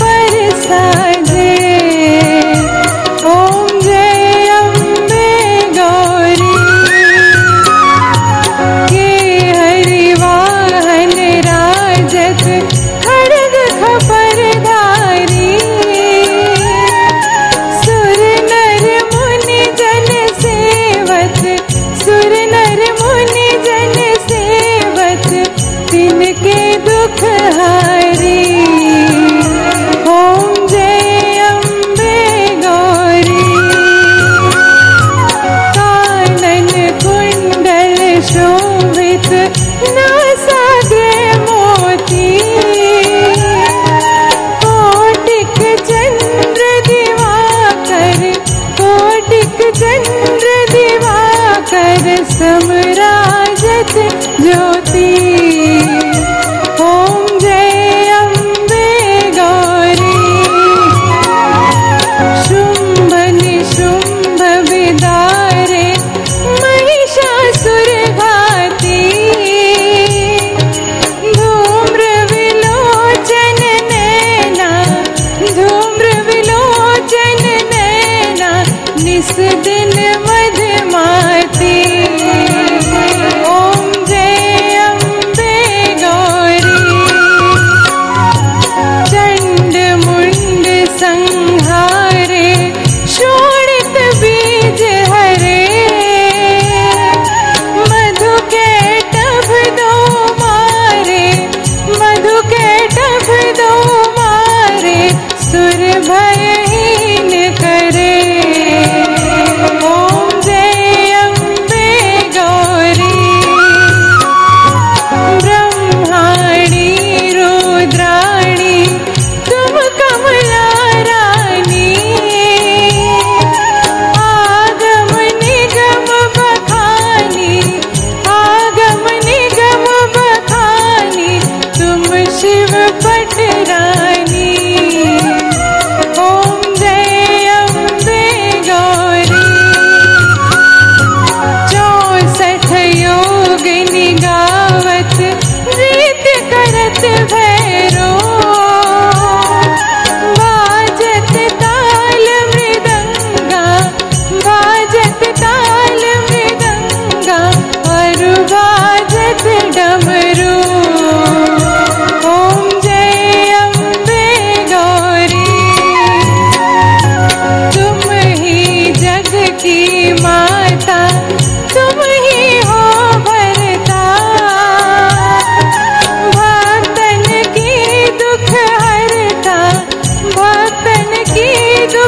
परिस समराजत जो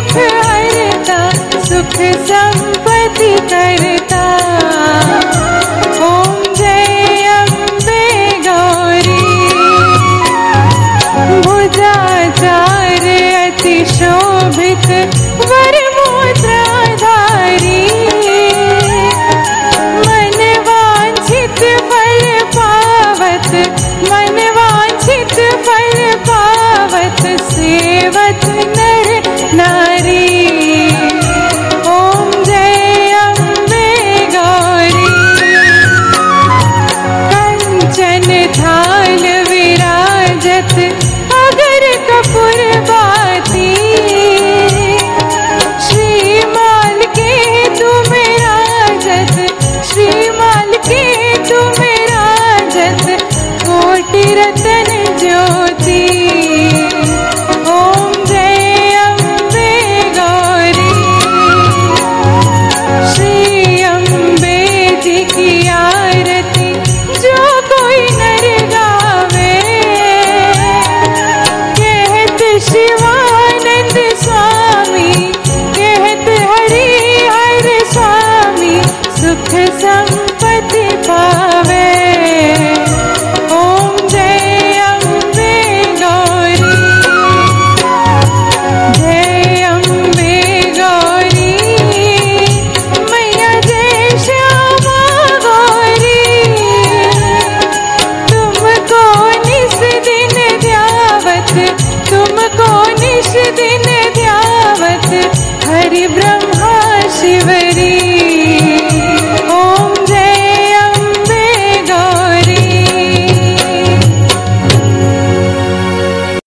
सुख अरता सुख संपत्ति करता